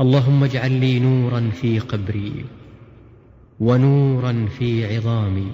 اللهم اجعل لي نورا في قبري ونورا في عظامي.